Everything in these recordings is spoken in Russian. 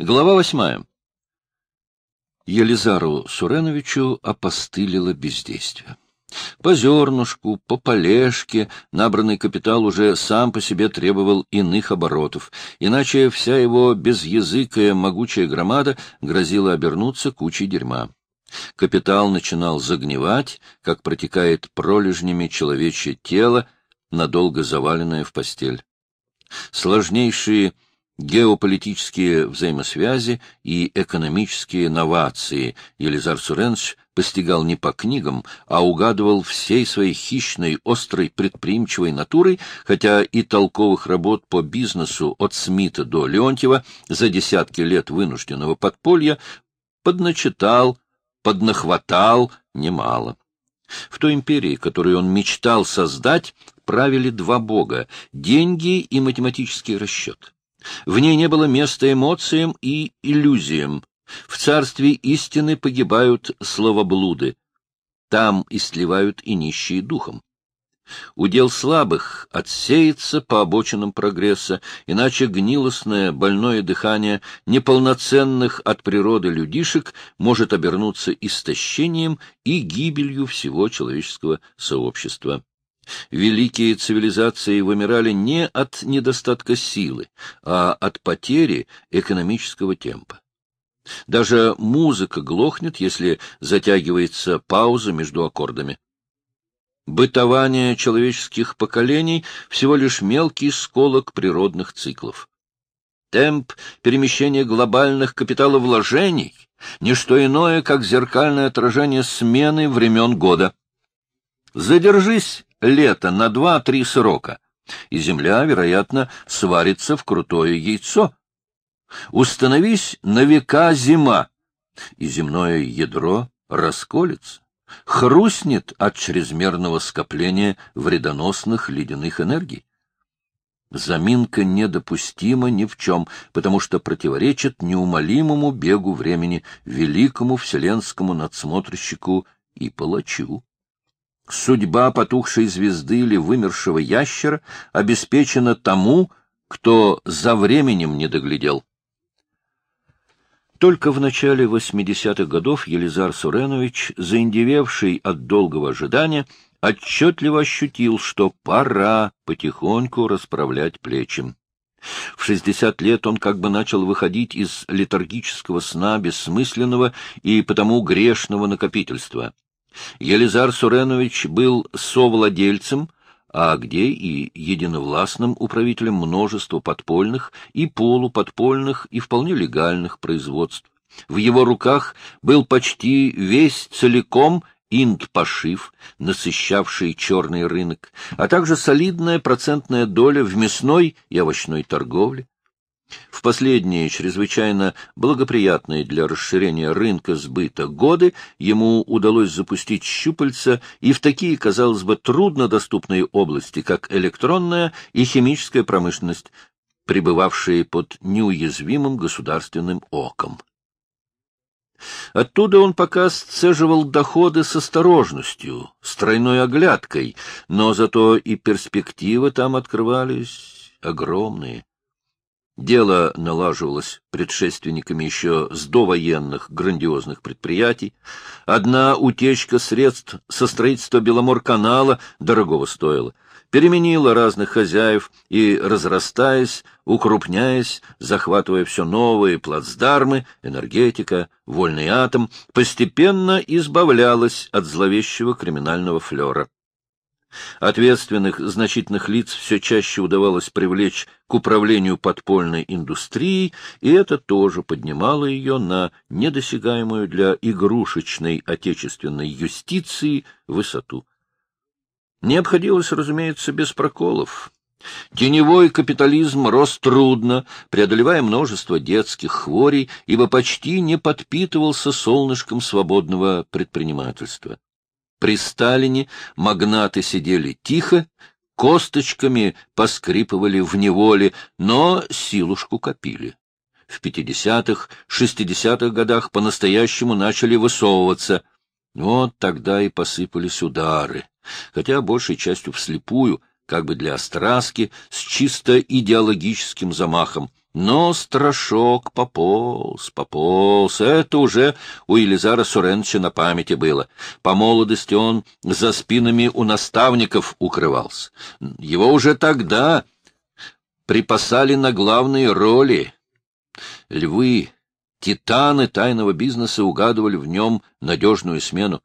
Глава восьмая. Елизару Суреновичу опостылило бездействие. По зернышку, по полежке набранный капитал уже сам по себе требовал иных оборотов, иначе вся его безязыкая могучая громада грозила обернуться кучей дерьма. Капитал начинал загнивать, как протекает пролежнями человечье тело, надолго заваленное в постель. Сложнейшие геополитические взаимосвязи и экономические новации Елизар Суренович постигал не по книгам, а угадывал всей своей хищной, острой, предприимчивой натурой, хотя и толковых работ по бизнесу от Смита до Леонтьева за десятки лет вынужденного подполья подначитал, поднахватал немало. В той империи, которую он мечтал создать, правили два бога — деньги и математический расчет. В ней не было места эмоциям и иллюзиям. В царстве истины погибают словоблуды. Там истлевают и нищие духом. Удел слабых отсеется по обочинам прогресса, иначе гнилостное больное дыхание неполноценных от природы людишек может обернуться истощением и гибелью всего человеческого сообщества. Великие цивилизации вымирали не от недостатка силы, а от потери экономического темпа. Даже музыка глохнет, если затягивается пауза между аккордами. Бытование человеческих поколений — всего лишь мелкий сколок природных циклов. Темп перемещения глобальных капиталовложений — не что иное, как зеркальное отражение смены времен года. Задержись лето на два-три срока, и земля, вероятно, сварится в крутое яйцо. Установись на века зима, и земное ядро расколется, хрустнет от чрезмерного скопления вредоносных ледяных энергий. Заминка недопустима ни в чем, потому что противоречит неумолимому бегу времени, великому вселенскому надсмотрщику и палачу. Судьба потухшей звезды или вымершего ящера обеспечена тому, кто за временем не доглядел. Только в начале 80-х годов Елизар Суренович, заиндевевший от долгого ожидания, отчетливо ощутил, что пора потихоньку расправлять плечи. В 60 лет он как бы начал выходить из летаргического сна бессмысленного и потому грешного накопительства. Елизар Суренович был совладельцем, а где и единовластным управителем множества подпольных и полуподпольных и вполне легальных производств. В его руках был почти весь целиком инд-пошив, насыщавший черный рынок, а также солидная процентная доля в мясной и овощной торговле. В последние, чрезвычайно благоприятные для расширения рынка сбыта годы ему удалось запустить щупальца и в такие, казалось бы, труднодоступные области, как электронная и химическая промышленность, пребывавшие под неуязвимым государственным оком. Оттуда он пока сцеживал доходы с осторожностью, с тройной оглядкой, но зато и перспективы там открывались огромные. Дело налаживалось предшественниками еще с довоенных грандиозных предприятий. Одна утечка средств со строительства Беломор-канала дорогого стоила. Переменила разных хозяев и, разрастаясь, укрупняясь, захватывая все новые плацдармы, энергетика, вольный атом, постепенно избавлялась от зловещего криминального флера. Ответственных значительных лиц все чаще удавалось привлечь к управлению подпольной индустрией, и это тоже поднимало ее на недосягаемую для игрушечной отечественной юстиции высоту. Не обходилось, разумеется, без проколов. Теневой капитализм рос трудно, преодолевая множество детских хворей, ибо почти не подпитывался солнышком свободного предпринимательства. При Сталине магнаты сидели тихо, косточками поскрипывали в неволе, но силушку копили. В пятидесятых, шестидесятых годах по-настоящему начали высовываться. Вот тогда и посыпались удары, хотя большей частью вслепую, как бы для остраски, с чисто идеологическим замахом, Но страшок пополз, пополз. Это уже у Елизара Суренча на памяти было. По молодости он за спинами у наставников укрывался. Его уже тогда припасали на главные роли. Львы, титаны тайного бизнеса угадывали в нем надежную смену.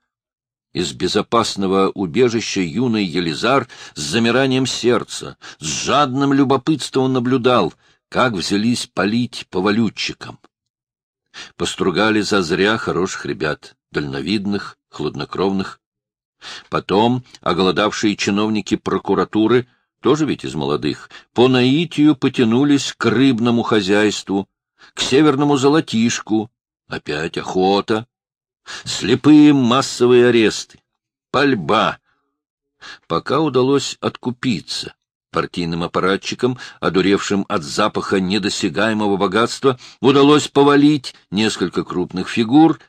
Из безопасного убежища юный Елизар с замиранием сердца, с жадным любопытством наблюдал — как взялись палить по валютчикам. Постругали зазря хороших ребят, дальновидных, хладнокровных. Потом оголодавшие чиновники прокуратуры, тоже ведь из молодых, по наитию потянулись к рыбному хозяйству, к северному золотишку, опять охота, слепые массовые аресты, пальба, пока удалось откупиться партийным аппаратчикам, одуревшим от запаха недосягаемого богатства, удалось повалить несколько крупных фигур.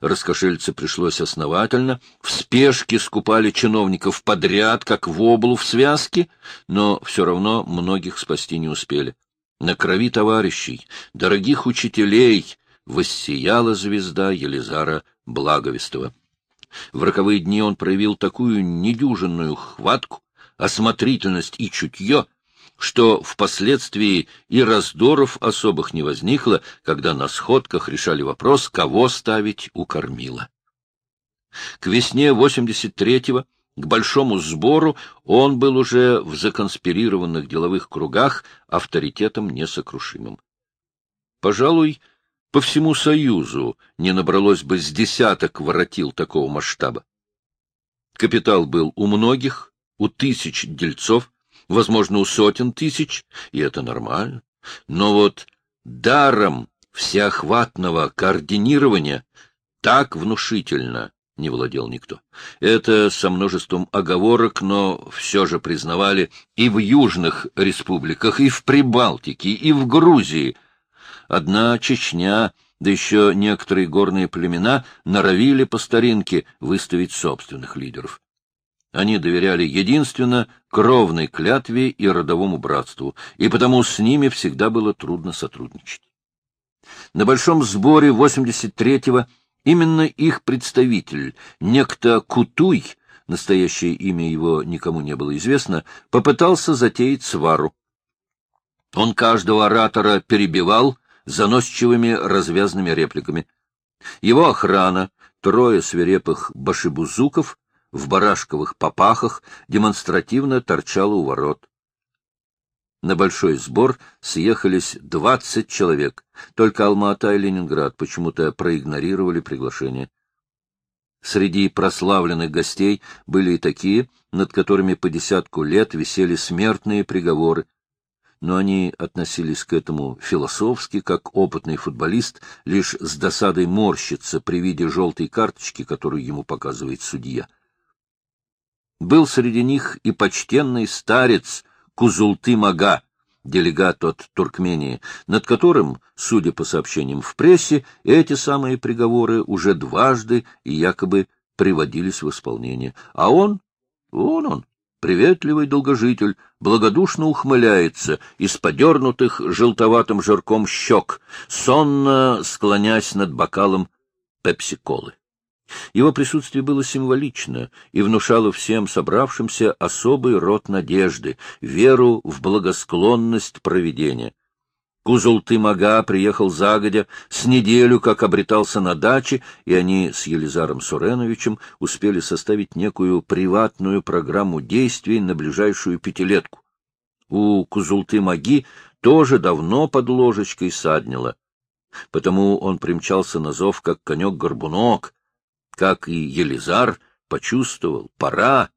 Раскошельце пришлось основательно, в спешке скупали чиновников подряд, как в облу в связке, но все равно многих спасти не успели. На крови товарищей, дорогих учителей, воссияла звезда Елизара Благовестова. В роковые дни он проявил такую недюжинную хватку, осмотрительность и чутье, что впоследствии и раздоров особых не возникло, когда на сходках решали вопрос, кого ставить у кормила. К весне 83-го, к большому сбору, он был уже в законспирированных деловых кругах авторитетом несокрушимым. Пожалуй, по всему Союзу не набралось бы с десяток воротил такого масштаба. Капитал был у многих, у тысяч дельцов, возможно, у сотен тысяч, и это нормально. Но вот даром всеохватного координирования так внушительно не владел никто. Это со множеством оговорок, но все же признавали и в южных республиках, и в Прибалтике, и в Грузии. Одна Чечня, да еще некоторые горные племена норовили по старинке выставить собственных лидеров. Они доверяли единственно кровной клятве и родовому братству, и потому с ними всегда было трудно сотрудничать. На большом сборе 83-го именно их представитель, некто Кутуй, настоящее имя его никому не было известно, попытался затеять свару. Он каждого оратора перебивал заносчивыми развязными репликами. Его охрана, трое свирепых башибузуков, в барашковых попахах демонстративно торчала у ворот. На большой сбор съехались двадцать человек. Только Алма-Ата и Ленинград почему-то проигнорировали приглашение. Среди прославленных гостей были и такие, над которыми по десятку лет висели смертные приговоры, но они относились к этому философски, как опытный футболист, лишь с досадой морщится при виде желтой карточки, которую ему показывает судья. Был среди них и почтенный старец Кузулты-Мага, делегат от Туркмении, над которым, судя по сообщениям в прессе, эти самые приговоры уже дважды и якобы приводились в исполнение. А он, вон он, приветливый долгожитель, благодушно ухмыляется из подернутых желтоватым жирком щек, сонно склонясь над бокалом пепси-колы. Его присутствие было символично и внушало всем собравшимся особый род надежды, веру в благосклонность проведения. Кузулты-мага приехал загодя, с неделю как обретался на даче, и они с Елизаром Суреновичем успели составить некую приватную программу действий на ближайшую пятилетку. У Кузулты-маги тоже давно под ложечкой саднило. Потому он примчался на зов, как конек-горбунок, как и Елизар, почувствовал, пора,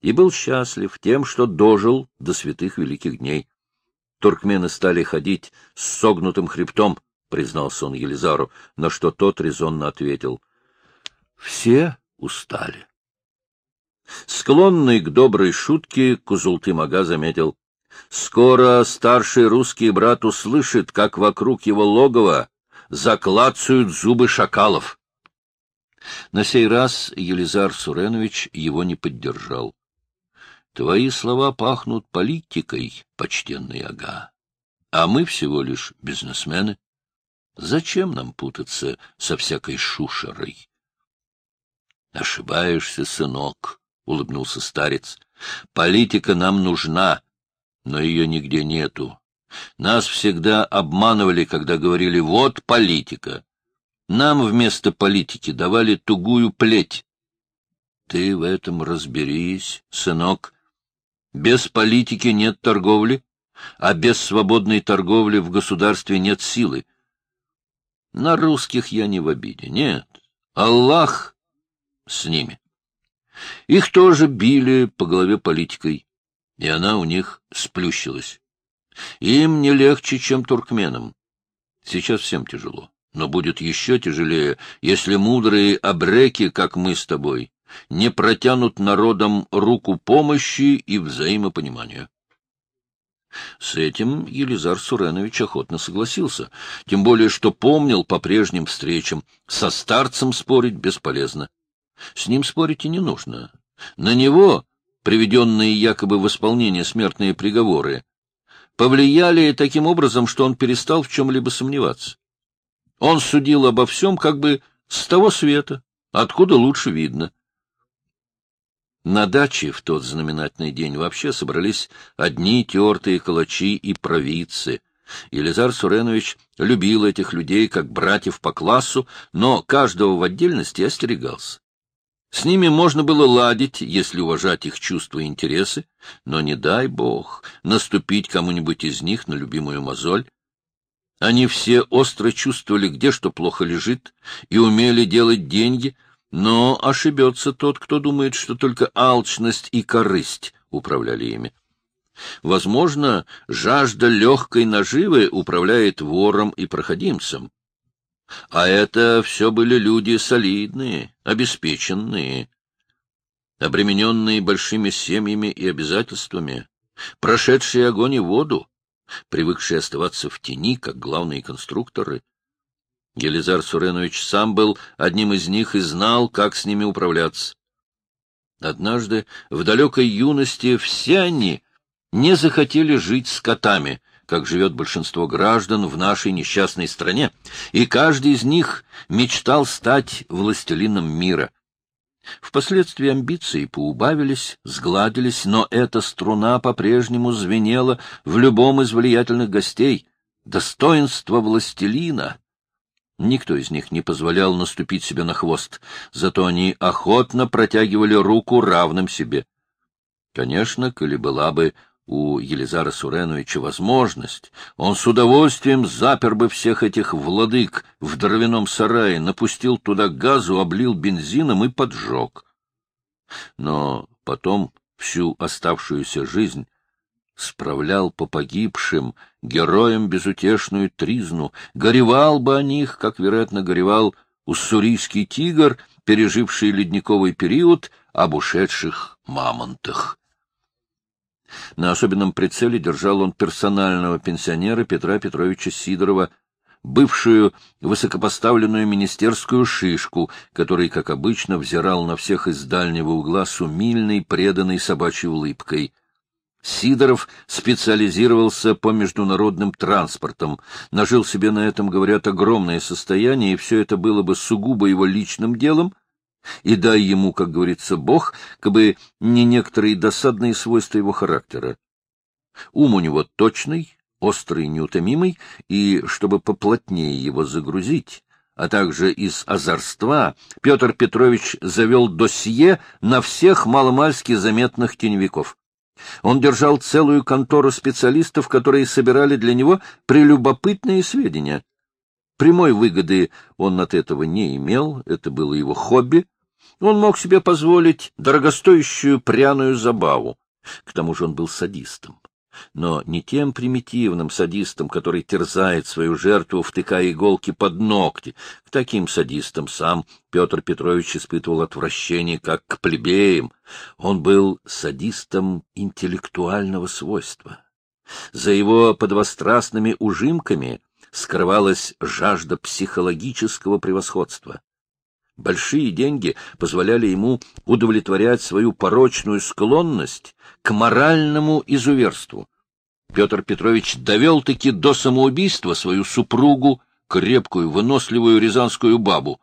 и был счастлив тем, что дожил до святых великих дней. Туркмены стали ходить с согнутым хребтом, признался он Елизару, на что тот резонно ответил. Все устали. Склонный к доброй шутке, Кузулты-мага заметил. Скоро старший русский брат услышит, как вокруг его логова заклацают зубы шакалов. На сей раз Елизар Суренович его не поддержал. — Твои слова пахнут политикой, почтенный ага. а мы всего лишь бизнесмены. Зачем нам путаться со всякой шушерой? — Ошибаешься, сынок, — улыбнулся старец. — Политика нам нужна, но ее нигде нету. Нас всегда обманывали, когда говорили «вот политика». Нам вместо политики давали тугую плеть. Ты в этом разберись, сынок. Без политики нет торговли, а без свободной торговли в государстве нет силы. На русских я не в обиде, нет. Аллах с ними. Их тоже били по голове политикой, и она у них сплющилась. Им не легче, чем туркменам. Сейчас всем тяжело, но будет еще тяжелее, если мудрые абреки, как мы с тобой, не протянут народам руку помощи и взаимопонимания. С этим Елизар Суренович охотно согласился, тем более что помнил по прежним встречам, со старцем спорить бесполезно. С ним спорить и не нужно. На него, приведенные якобы в исполнение смертные приговоры, повлияли таким образом, что он перестал в чем-либо сомневаться. Он судил обо всем как бы с того света, откуда лучше видно. На даче в тот знаменательный день вообще собрались одни тертые калачи и провидцы. Елизар Суренович любил этих людей как братьев по классу, но каждого в отдельности остерегался. С ними можно было ладить, если уважать их чувства и интересы, но не дай бог наступить кому-нибудь из них на любимую мозоль. Они все остро чувствовали, где что плохо лежит, и умели делать деньги — но ошибется тот, кто думает, что только алчность и корысть управляли ими. Возможно, жажда легкой наживы управляет вором и проходимцем. А это все были люди солидные, обеспеченные, обремененные большими семьями и обязательствами, прошедшие огонь и воду, привыкшие оставаться в тени, как главные конструкторы, Елизар Суренович сам был одним из них и знал, как с ними управляться. Однажды, в далекой юности, все они не захотели жить с котами, как живет большинство граждан в нашей несчастной стране, и каждый из них мечтал стать властелином мира. Впоследствии амбиции поубавились, сгладились, но эта струна по-прежнему звенела в любом из влиятельных гостей. Достоинство властелина Никто из них не позволял наступить себе на хвост, зато они охотно протягивали руку равным себе. Конечно, коли была бы у Елизара Суреновича возможность, он с удовольствием запер бы всех этих владык в дровяном сарае, напустил туда газу, облил бензином и поджег. Но потом всю оставшуюся жизнь справлял по погибшим героям безутешную тризну, горевал бы о них, как, вероятно, горевал уссурийский тигр, переживший ледниковый период, об ушедших мамонтах. На особенном прицеле держал он персонального пенсионера Петра Петровича Сидорова, бывшую высокопоставленную министерскую шишку, который, как обычно, взирал на всех из дальнего угла с умильной, преданной собачьей улыбкой — Сидоров специализировался по международным транспортам, нажил себе на этом, говорят, огромное состояние, и все это было бы сугубо его личным делом, и дай ему, как говорится, Бог, кабы не некоторые досадные свойства его характера. Ум у него точный, острый, неутомимый, и, чтобы поплотнее его загрузить, а также из озорства, Петр Петрович завел досье на всех маломальски заметных теневиков. Он держал целую контору специалистов, которые собирали для него прелюбопытные сведения. Прямой выгоды он от этого не имел, это было его хобби. Он мог себе позволить дорогостоящую пряную забаву. К тому же он был садистом но не тем примитивным садистом, который терзает свою жертву, втыкая иголки под ногти. К таким садистам сам Петр Петрович испытывал отвращение, как к плебеям. Он был садистом интеллектуального свойства. За его подвострастными ужимками скрывалась жажда психологического превосходства. Большие деньги позволяли ему удовлетворять свою порочную склонность к моральному изуверству. Петр Петрович довел-таки до самоубийства свою супругу, крепкую, выносливую рязанскую бабу,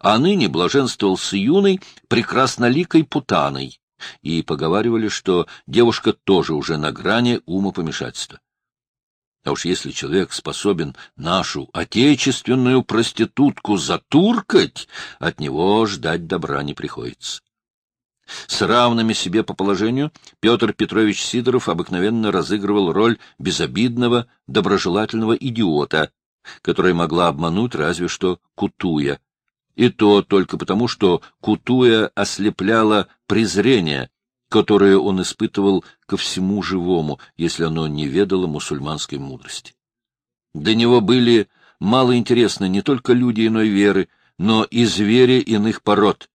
а ныне блаженствовал с юной, прекрасноликой путаной, и поговаривали, что девушка тоже уже на грани умопомешательства. А уж если человек способен нашу отечественную проститутку затуркать, от него ждать добра не приходится. С равными себе по положению Петр Петрович Сидоров обыкновенно разыгрывал роль безобидного, доброжелательного идиота, который могла обмануть разве что Кутуя. И то только потому, что Кутуя ослепляла презрение, которое он испытывал ко всему живому, если оно не ведало мусульманской мудрости. До него были мало интересны не только люди иной веры, но и звери иных пород,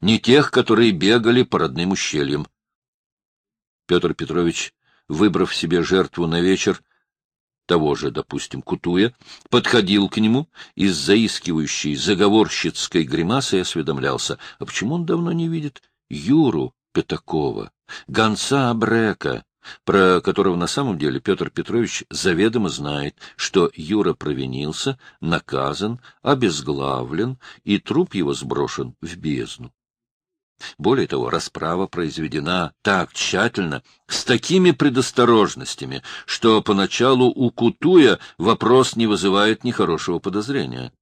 не тех, которые бегали по родным ущельям. Петр Петрович, выбрав себе жертву на вечер, того же, допустим, Кутуя, подходил к нему и с заискивающей заговорщицкой гримасой осведомлялся, а почему он давно не видит Юру Пятакова, гонца Абрека, про которого на самом деле Петр Петрович заведомо знает, что Юра провинился, наказан, обезглавлен, и труп его сброшен в бездну. Более того, расправа произведена так тщательно, с такими предосторожностями, что поначалу у Кутуя вопрос не вызывает нехорошего подозрения.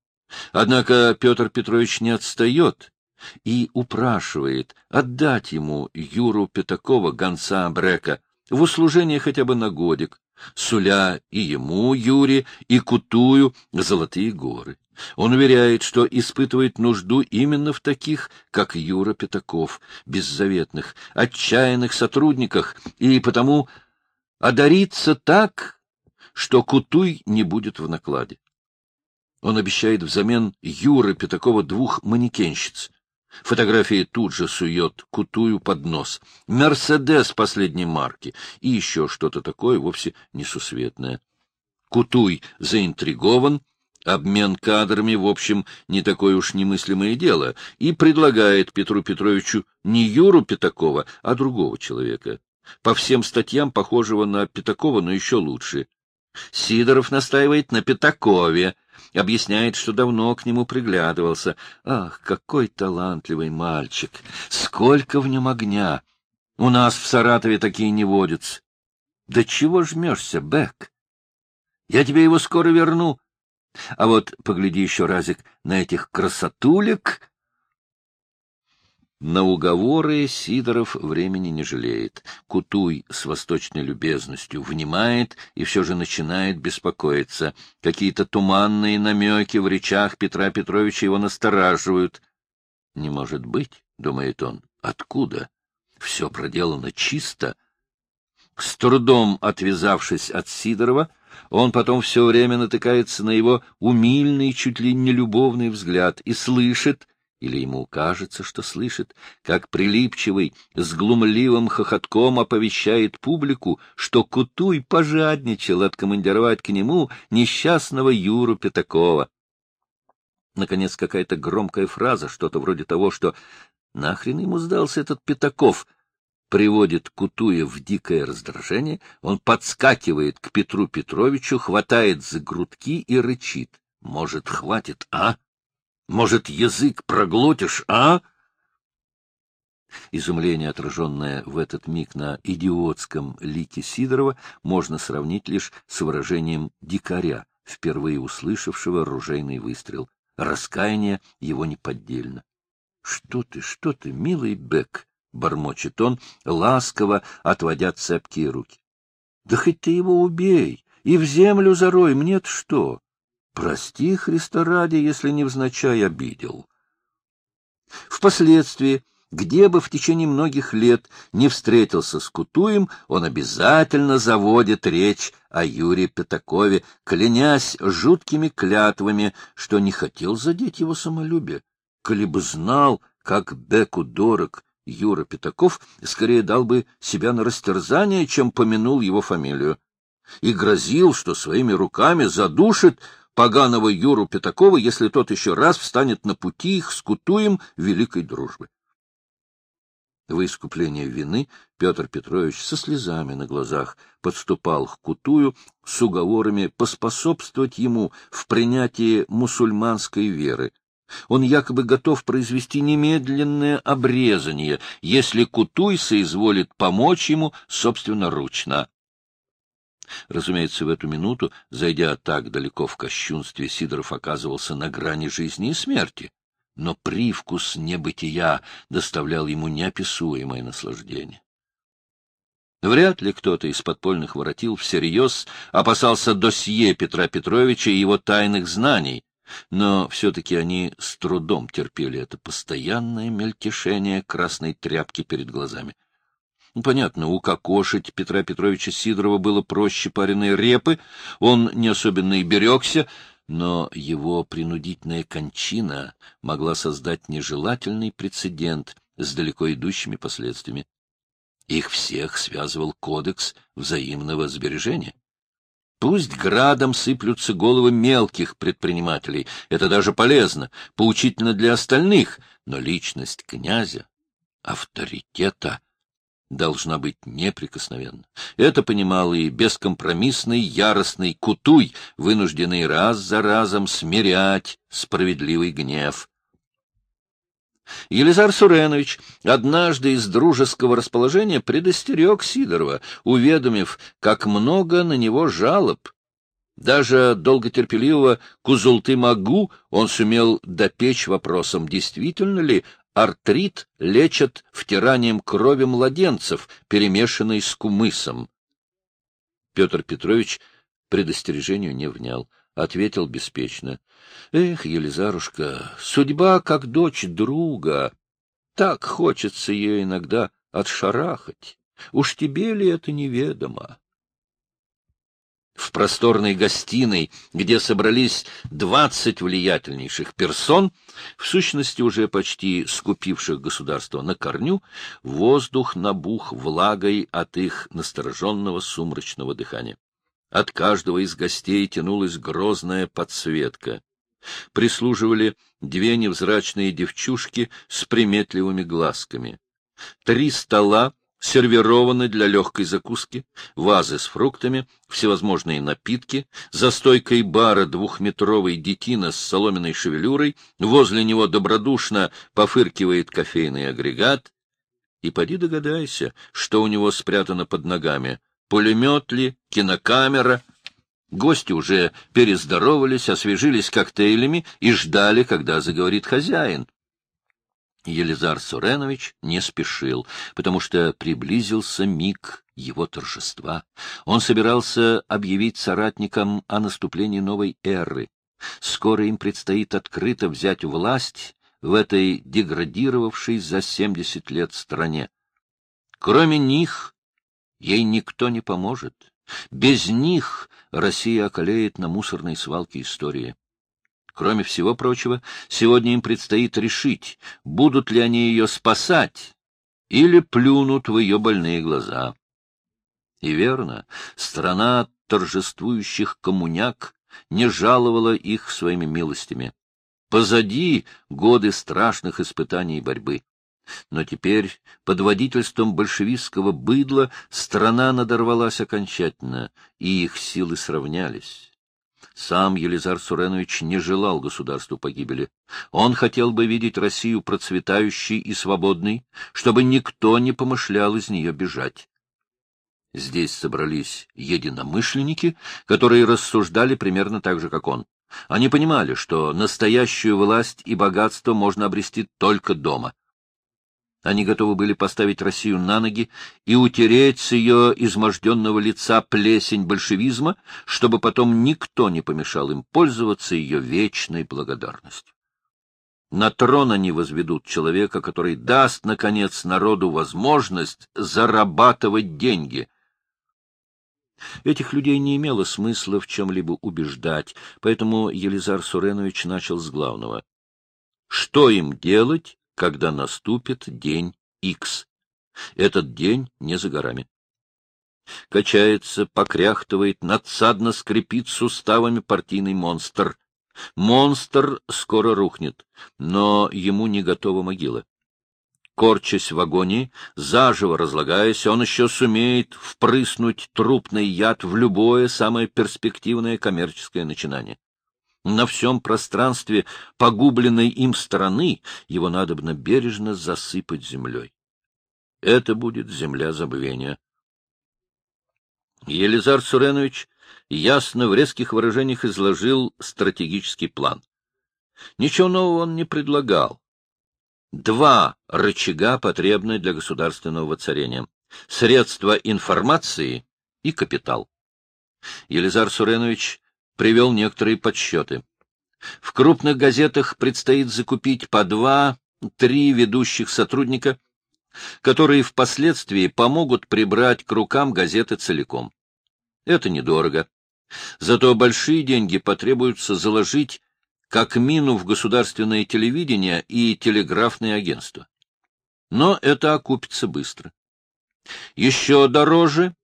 Однако Петр Петрович не отстает и упрашивает отдать ему Юру Пятакова, гонца Брека, в услужение хотя бы на годик, суля и ему, Юре, и Кутую золотые горы. Он уверяет, что испытывает нужду именно в таких, как Юра Пятаков, беззаветных, отчаянных сотрудниках, и потому одарится так, что Кутуй не будет в накладе. Он обещает взамен Юры Пятакова двух манекенщиц, Фотографии тут же сует кутую под нос. «Мерседес» последней марки и еще что-то такое вовсе несусветное. Кутуй заинтригован, обмен кадрами, в общем, не такое уж немыслимое дело, и предлагает Петру Петровичу не Юру Пятакова, а другого человека. По всем статьям похожего на Пятакова, но еще лучше. Сидоров настаивает на Пятакове, объясняет, что давно к нему приглядывался. Ах, какой талантливый мальчик! Сколько в нем огня! У нас в Саратове такие не водятся. Да чего жмешься, Бек? Я тебе его скоро верну. А вот погляди еще разик на этих красотулек, на уговоры Сидоров времени не жалеет. Кутуй с восточной любезностью внимает и все же начинает беспокоиться. Какие-то туманные намеки в речах Петра Петровича его настораживают. «Не может быть», — думает он, — «откуда? Все проделано чисто». С трудом отвязавшись от Сидорова, он потом все время натыкается на его умильный, чуть ли не любовный взгляд и слышит, или ему кажется, что слышит, как прилипчивый с глумливым хохотком оповещает публику, что Кутуй пожадничал откомандировать к нему несчастного Юру Пятакова. Наконец, какая-то громкая фраза, что-то вроде того, что «нахрен ему сдался этот Пятаков», приводит Кутуя в дикое раздражение, он подскакивает к Петру Петровичу, хватает за грудки и рычит. «Может, хватит, а?» Может, язык проглотишь, а? Изумление, отраженное в этот миг на идиотском лике Сидорова, можно сравнить лишь с выражением дикаря, впервые услышавшего ружейный выстрел. Раскаяние его неподдельно. — Что ты, что ты, милый Бек? — бормочет он, ласково отводя цепкие руки. — Да хоть ты его убей и в землю зарой, мне-то что? Прости, Христа ради, если невзначай обидел. Впоследствии, где бы в течение многих лет не встретился с Кутуем, он обязательно заводит речь о Юрии Пятакове, клянясь жуткими клятвами, что не хотел задеть его самолюбие. Коли бы знал, как Беку дорог Юра Пятаков, скорее дал бы себя на растерзание, чем помянул его фамилию. И грозил, что своими руками задушит поганого Юру Пятакова, если тот еще раз встанет на пути их с Кутуем великой дружбы. В искупление вины Петр Петрович со слезами на глазах подступал к Кутую с уговорами поспособствовать ему в принятии мусульманской веры. Он якобы готов произвести немедленное обрезание, если Кутуй соизволит помочь ему собственноручно. Разумеется, в эту минуту, зайдя так далеко в кощунстве, Сидоров оказывался на грани жизни и смерти но привкус небытия доставлял ему неописуемое наслаждение. Вряд ли кто-то из подпольных воротил всерьез опасался досье Петра Петровича и его тайных знаний, но все-таки они с трудом терпели это постоянное мельтешение красной тряпки перед глазами. Ну, понятно, укокошить Петра Петровича Сидорова было проще пареной репы, он не особенно и берегся, но его принудительная кончина могла создать нежелательный прецедент с далеко идущими последствиями. Их всех связывал кодекс взаимного сбережения. Пусть градом сыплются головы мелких предпринимателей, это даже полезно, поучительно для остальных, но личность князя, авторитета должна быть неприкосновенна. Это понимал и бескомпромиссный, яростный Кутуй, вынужденный раз за разом смирять справедливый гнев. Елизар Суренович однажды из дружеского расположения предостерег Сидорова, уведомив, как много на него жалоб. Даже долготерпеливого Кузулты-Магу он сумел допечь вопросом, действительно ли артрит лечат втиранием крови младенцев, перемешанной с кумысом. Петр Петрович предостережению не внял, ответил беспечно. — Эх, Елизарушка, судьба как дочь друга. Так хочется ее иногда отшарахать. Уж тебе ли это неведомо? В просторной гостиной, где собрались двадцать влиятельнейших персон, в сущности уже почти скупивших государство на корню, воздух набух влагой от их настороженного сумрачного дыхания. От каждого из гостей тянулась грозная подсветка. Прислуживали две невзрачные девчушки с приметливыми глазками. Три стола сервированы для легкой закуски, вазы с фруктами, всевозможные напитки, за стойкой бара двухметровый детина с соломенной шевелюрой, возле него добродушно пофыркивает кофейный агрегат. И поди догадайся, что у него спрятано под ногами. Пулемет ли, кинокамера. Гости уже перездоровались, освежились коктейлями и ждали, когда заговорит хозяин. Елизар Суренович не спешил, потому что приблизился миг его торжества. Он собирался объявить соратникам о наступлении новой эры. Скоро им предстоит открыто взять власть в этой деградировавшей за семьдесят лет стране. Кроме них ей никто не поможет. Без них Россия околеет на мусорной свалке истории. Кроме всего прочего, сегодня им предстоит решить, будут ли они ее спасать или плюнут в ее больные глаза. И верно, страна торжествующих коммуняк не жаловала их своими милостями. Позади годы страшных испытаний и борьбы. Но теперь под водительством большевистского быдла страна надорвалась окончательно, и их силы сравнялись. Сам Елизар Суренович не желал государству погибели. Он хотел бы видеть Россию процветающей и свободной, чтобы никто не помышлял из нее бежать. Здесь собрались единомышленники, которые рассуждали примерно так же, как он. Они понимали, что настоящую власть и богатство можно обрести только дома. Они готовы были поставить Россию на ноги и утереть с ее изможденного лица плесень большевизма, чтобы потом никто не помешал им пользоваться ее вечной благодарностью. На трон они возведут человека, который даст, наконец, народу возможность зарабатывать деньги. Этих людей не имело смысла в чем-либо убеждать, поэтому Елизар Суренович начал с главного. Что им делать, когда наступит день X. Этот день не за горами. Качается, покряхтывает, надсадно скрипит суставами партийный монстр. Монстр скоро рухнет, но ему не готова могила. корчась в агонии, заживо разлагаясь, он еще сумеет впрыснуть трупный яд в любое самое перспективное коммерческое начинание. На всем пространстве погубленной им стороны его надобно бережно засыпать землей. Это будет земля забвения. Елизар Суренович ясно в резких выражениях изложил стратегический план. Ничего нового он не предлагал. Два рычага потребны для государственного воцарения — средства информации и капитал. Елизар Суренович привел некоторые подсчеты. В крупных газетах предстоит закупить по два-три ведущих сотрудника, которые впоследствии помогут прибрать к рукам газеты целиком. Это недорого. Зато большие деньги потребуется заложить как мину в государственное телевидение и телеграфное агентство. Но это окупится быстро. Еще дороже,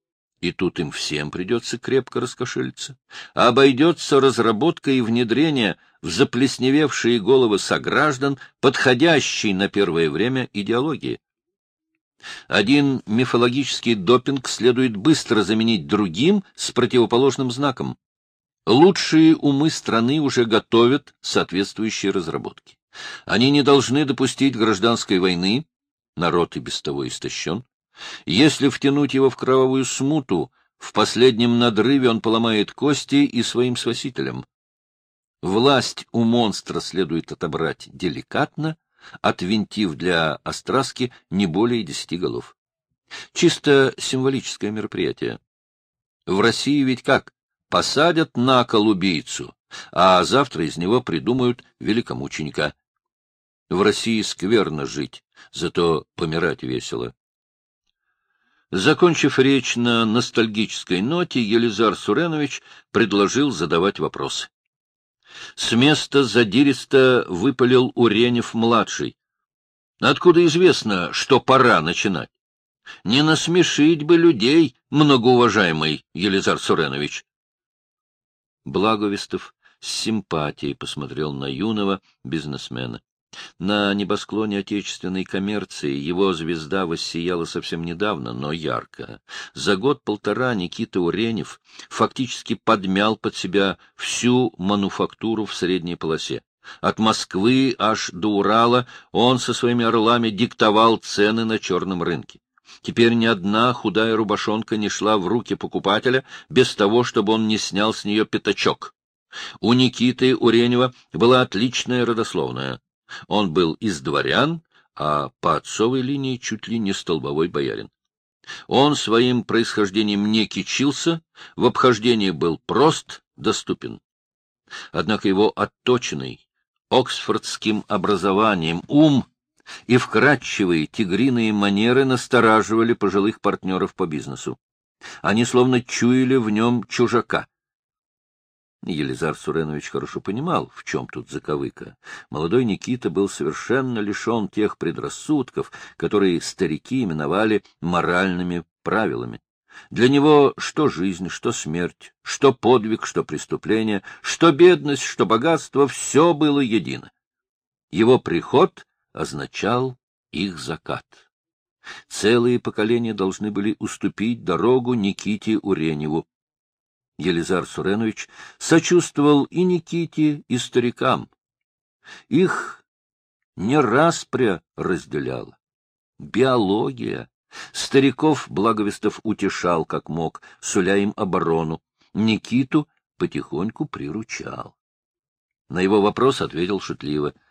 и тут им всем придется крепко раскошелиться, обойдется разработка и внедрение в заплесневевшие головы сограждан подходящей на первое время идеологии. Один мифологический допинг следует быстро заменить другим с противоположным знаком. Лучшие умы страны уже готовят соответствующие разработки. Они не должны допустить гражданской войны, народ и без того истощен. Если втянуть его в кровавую смуту, в последнем надрыве он поломает кости и своим спасителям. Власть у монстра следует отобрать деликатно, отвинтив для остраски не более десяти голов. Чисто символическое мероприятие. В России ведь как? посадят на кол убийцу, а завтра из него придумают великомученика. В России скверно жить, зато помирать весело. Закончив речь на ностальгической ноте, Елизар Суренович предложил задавать вопросы. С места задиристо выпалил Уренев-младший. Откуда известно, что пора начинать? Не насмешить бы людей, многоуважаемый Елизар Суренович. Благовестов с симпатией посмотрел на юного бизнесмена. На небосклоне отечественной коммерции его звезда воссияла совсем недавно, но ярко. За год-полтора Никита Уренев фактически подмял под себя всю мануфактуру в средней полосе. От Москвы аж до Урала он со своими орлами диктовал цены на черном рынке. Теперь ни одна худая рубашонка не шла в руки покупателя без того, чтобы он не снял с нее пятачок. У Никиты Уренева была отличная родословная. Он был из дворян, а по отцовой линии чуть ли не столбовой боярин. Он своим происхождением не кичился, в обхождении был прост, доступен. Однако его отточенный оксфордским образованием ум и вкрадчивые тигриные манеры настораживали пожилых партнеров по бизнесу. Они словно чуяли в нем чужака. Елизар Суренович хорошо понимал, в чем тут заковыка. Молодой Никита был совершенно лишен тех предрассудков, которые старики именовали моральными правилами. Для него что жизнь, что смерть, что подвиг, что преступление, что бедность, что богатство — все было едино. Его приход означал их закат. Целые поколения должны были уступить дорогу Никите Уреневу. Елизар Суренович сочувствовал и Никите, и старикам. Их не распря разделяла. Биология. Стариков Благовестов утешал, как мог, суля им оборону. Никиту потихоньку приручал. На его вопрос ответил шутливо —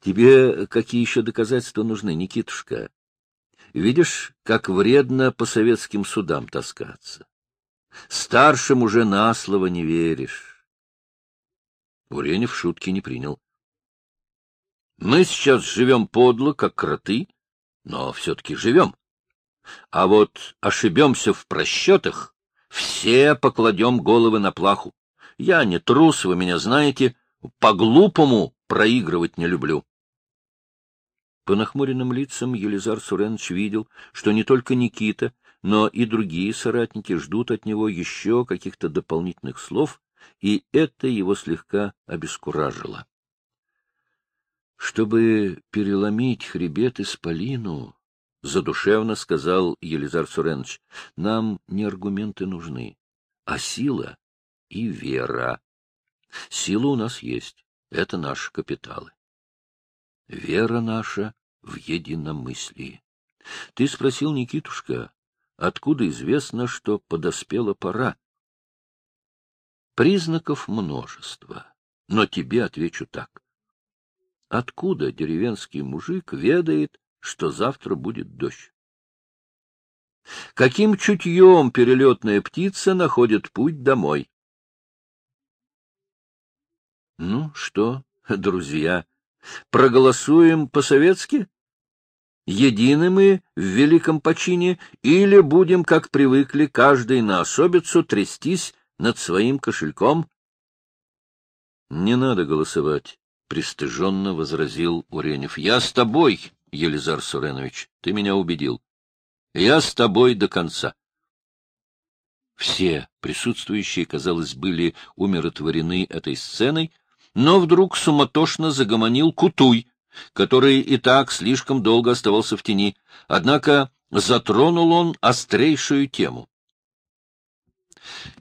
Тебе какие еще доказательства нужны, Никитушка? Видишь, как вредно по советским судам таскаться. Старшим уже на слово не веришь. Уренев шутки не принял. Мы сейчас живем подло, как кроты, но все-таки живем. А вот ошибемся в просчетах, все покладем головы на плаху. Я не трус, вы меня знаете, по-глупому проигрывать не люблю. По нахмуренным лицам Елизар Суренович видел, что не только Никита, но и другие соратники ждут от него еще каких-то дополнительных слов, и это его слегка обескуражило. Чтобы переломить хребет исполину, — задушевно сказал Елизар Суренович, — нам не аргументы нужны, а сила и вера. Сила у нас есть, это наши капиталы. Вера наша в единомыслии. Ты спросил, Никитушка, откуда известно, что подоспела пора? Признаков множество, но тебе отвечу так. Откуда деревенский мужик ведает, что завтра будет дождь? Каким чутьем перелетная птица находит путь домой? Ну что, друзья, проголосуем по-советски? Едины мы в великом почине или будем, как привыкли, каждый на особицу трястись над своим кошельком? — Не надо голосовать, — пристыженно возразил Уренев. — Я с тобой, Елизар Суренович, ты меня убедил. Я с тобой до конца. Все присутствующие, казалось, были умиротворены этой сценой, но вдруг суматошно загомонил Кутуй, который и так слишком долго оставался в тени, однако затронул он острейшую тему.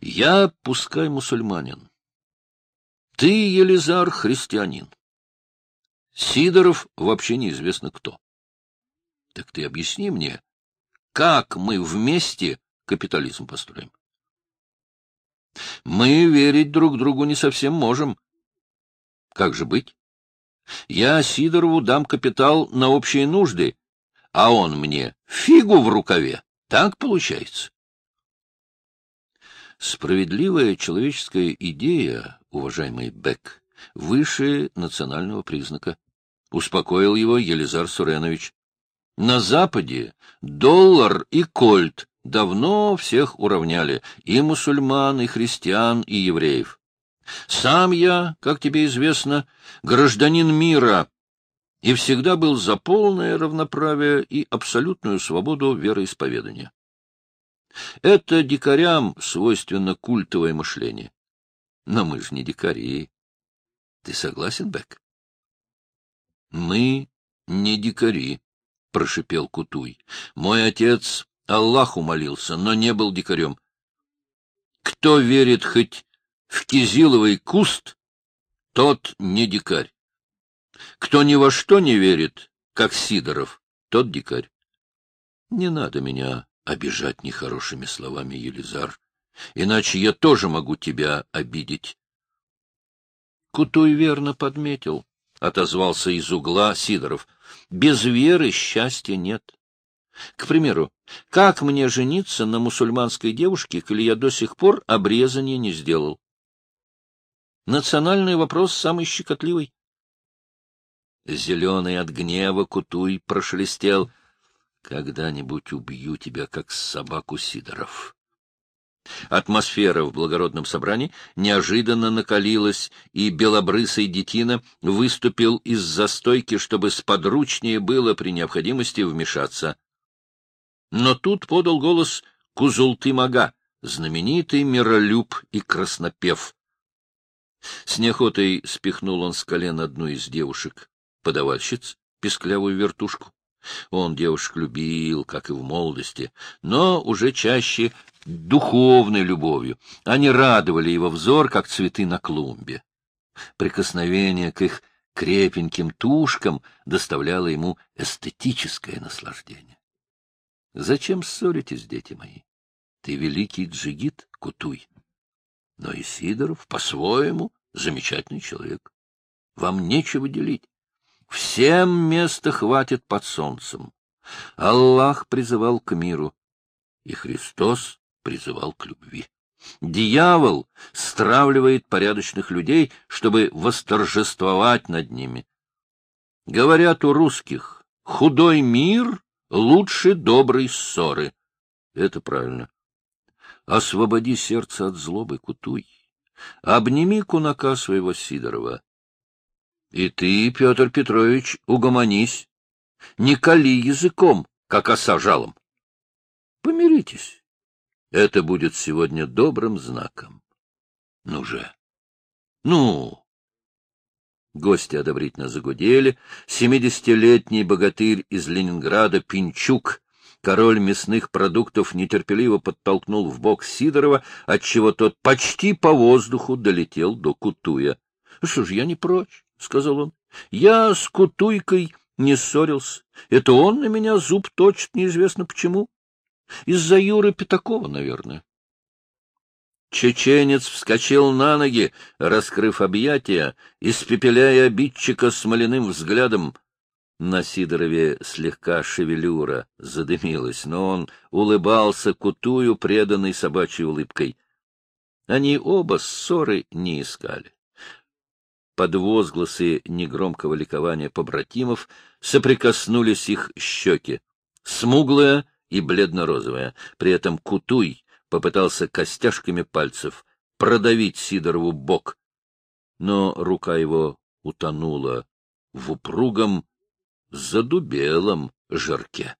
«Я, пускай мусульманин, ты, Елизар, христианин. Сидоров вообще неизвестно кто. Так ты объясни мне, как мы вместе капитализм построим? Мы верить друг другу не совсем можем. Как же быть? Я Сидорову дам капитал на общие нужды, а он мне фигу в рукаве. Так получается. Справедливая человеческая идея, уважаемый Бек, выше национального признака. Успокоил его Елизар Суренович. На Западе доллар и кольт давно всех уравняли, и мусульман, и христиан, и евреев. Сам я, как тебе известно, гражданин мира, и всегда был за полное равноправие и абсолютную свободу вероисповедания. Это дикарям свойственно культовое мышление. Но мы же не дикари. Ты согласен, Бек? — Мы не дикари, — прошипел Кутуй. — Мой отец Аллаху молился, но не был дикарем. Кто верит хоть в кизиловый куст, тот не дикарь. Кто ни во что не верит, как Сидоров, тот дикарь. Не надо меня обижать нехорошими словами, Елизар, иначе я тоже могу тебя обидеть. Кутуй верно подметил, — отозвался из угла Сидоров. — Без веры счастья нет. К примеру, как мне жениться на мусульманской девушке, коли я до сих пор обрезание не сделал? Национальный вопрос самый щекотливый. Зеленый от гнева Кутуй прошелестел. — Когда-нибудь убью тебя, как собаку Сидоров. Атмосфера в благородном собрании неожиданно накалилась, и белобрысый детина выступил из застойки, чтобы сподручнее было при необходимости вмешаться. Но тут подал голос Кузулты-Мага, знаменитый миролюб и краснопев. С неохотой спихнул он с колен одну из девушек, подавальщиц, песклявую вертушку. Он девушек любил, как и в молодости, но уже чаще духовной любовью. Они радовали его взор, как цветы на клумбе. Прикосновение к их крепеньким тушкам доставляло ему эстетическое наслаждение. Зачем ссоритесь, дети мои? Ты великий джигит, Кутуй. Но и Сидоров, по-своему, замечательный человек. Вам нечего делить. Всем места хватит под солнцем. Аллах призывал к миру, и Христос призывал к любви. Дьявол стравливает порядочных людей, чтобы восторжествовать над ними. Говорят у русских, худой мир лучше доброй ссоры. Это правильно. Освободи сердце от злобы, Кутуй. Обними кунака своего Сидорова. И ты, Петр Петрович, угомонись. Не кали языком, как оса жалом. Помиритесь. Это будет сегодня добрым знаком. Ну же. Ну. Гости одобрительно загудели. Семидесятилетний богатырь из Ленинграда Пинчук, король мясных продуктов, нетерпеливо подтолкнул в бок Сидорова, отчего тот почти по воздуху долетел до Кутуя. — Что ж, я не прочь, — сказал он. — Я с Кутуйкой не ссорился. Это он на меня зуб точит неизвестно почему. Из-за Юры Пятакова, наверное. Чеченец вскочил на ноги, раскрыв объятия, испепеляя обидчика смоляным взглядом. На Сидорове слегка шевелюра задымилась, но он улыбался кутую, преданной собачьей улыбкой. Они оба ссоры не искали. Под возгласы негромкого ликования побратимов соприкоснулись их щеки, смуглая и бледно-розовая. При этом Кутуй попытался костяшками пальцев продавить Сидорову бок, но рука его утонула в упругом, задубелом жирке.